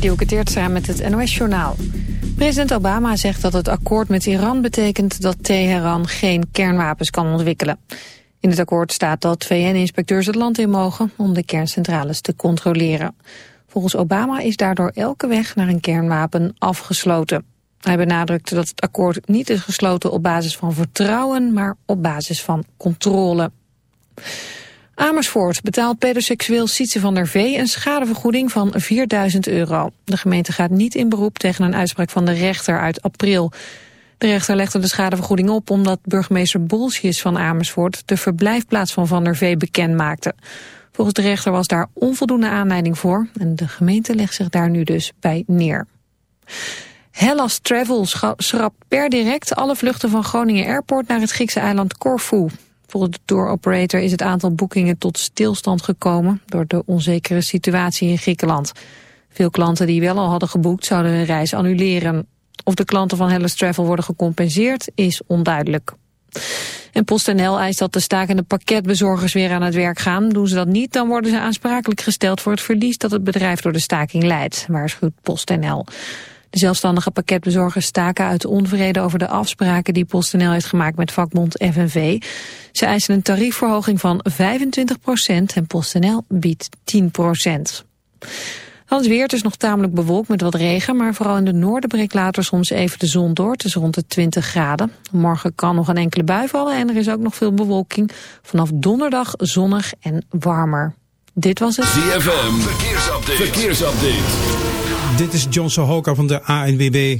Dielke Teertstra met het NOS-journaal. President Obama zegt dat het akkoord met Iran betekent dat Teheran geen kernwapens kan ontwikkelen. In het akkoord staat dat VN-inspecteurs het land in mogen om de kerncentrales te controleren. Volgens Obama is daardoor elke weg naar een kernwapen afgesloten. Hij benadrukte dat het akkoord niet is gesloten op basis van vertrouwen, maar op basis van controle. Amersfoort betaalt pedoseksueel Sietse van der Vee een schadevergoeding van 4000 euro. De gemeente gaat niet in beroep tegen een uitspraak van de rechter uit april. De rechter legde de schadevergoeding op omdat burgemeester Bolsjes van Amersfoort de verblijfplaats van Van der Vee bekend maakte. Volgens de rechter was daar onvoldoende aanleiding voor en de gemeente legt zich daar nu dus bij neer. Hellas Travel schrapt per direct alle vluchten van Groningen Airport naar het Griekse eiland Corfu. Volgens de tour operator is het aantal boekingen tot stilstand gekomen door de onzekere situatie in Griekenland. Veel klanten die wel al hadden geboekt zouden hun reis annuleren. Of de klanten van Hellas Travel worden gecompenseerd is onduidelijk. En PostNL eist dat de stakende pakketbezorgers weer aan het werk gaan. Doen ze dat niet, dan worden ze aansprakelijk gesteld voor het verlies dat het bedrijf door de staking leidt, waarschuwt PostNL. De zelfstandige pakketbezorgers staken uit onvrede over de afspraken die PostNL heeft gemaakt met vakbond FNV. Ze eisen een tariefverhoging van 25% en PostNL biedt 10 procent. het weer, is nog tamelijk bewolkt met wat regen, maar vooral in de noorden breekt later soms even de zon door. Het is rond de 20 graden. Morgen kan nog een enkele bui vallen en er is ook nog veel bewolking. Vanaf donderdag zonnig en warmer. Dit was het ZFM, verkeersupdate. verkeersupdate. Dit is John Sohoka van de ANWB.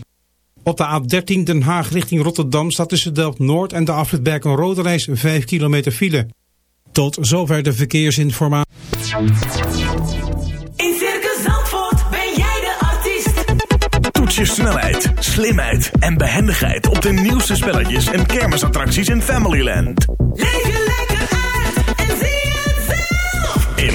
Op de A13 Den Haag richting Rotterdam staat tussen Delft-Noord en de afrit een rode reis 5 kilometer file. Tot zover de verkeersinformatie. In Circus Zandvoort ben jij de artiest. Toets je snelheid, slimheid en behendigheid op de nieuwste spelletjes en kermisattracties in Familyland. Leef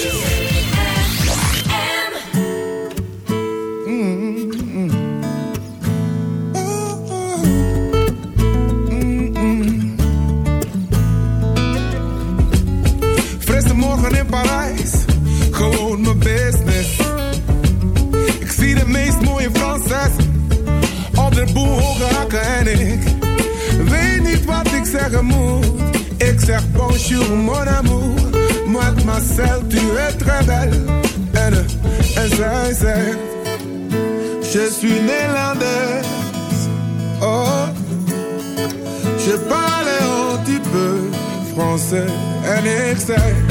français en ik zei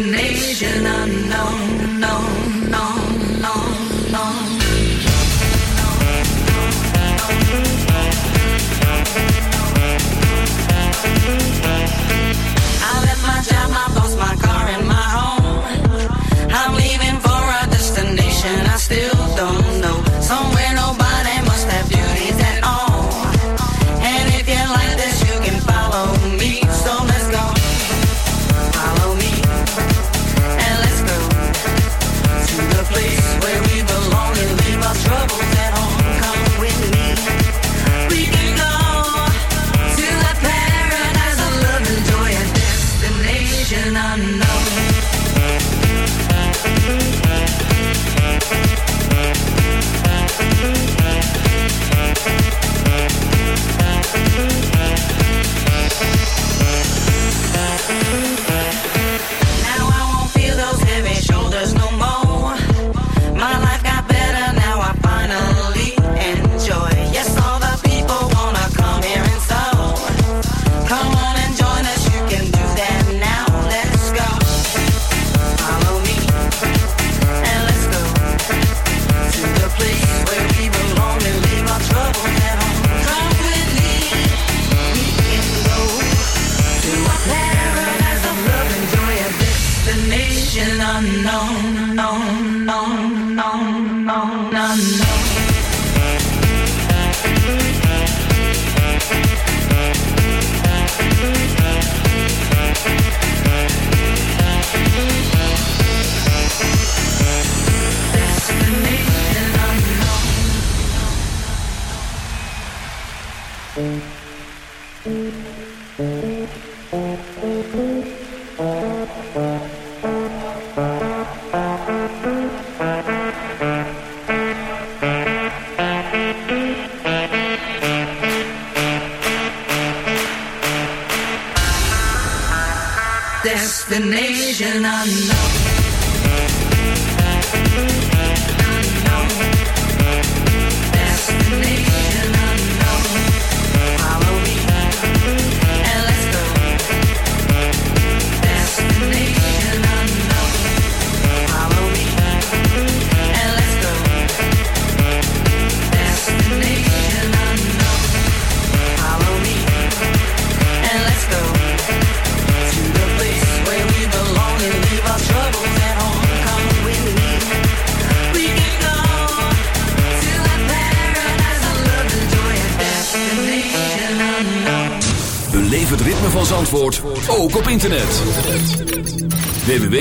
nation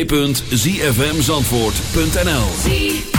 www.zfmzandvoort.nl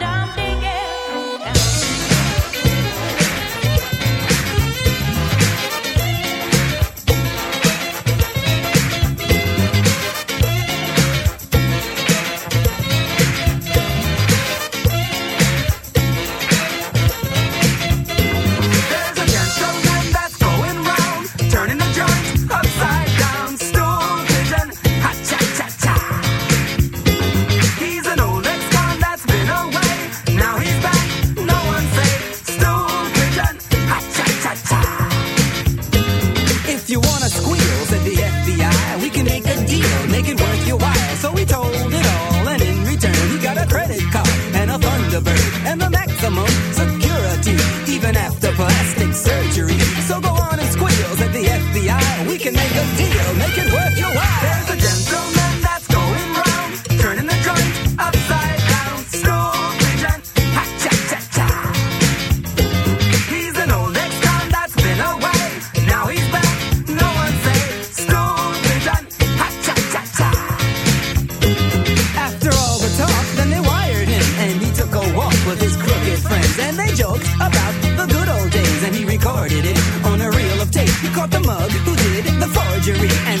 and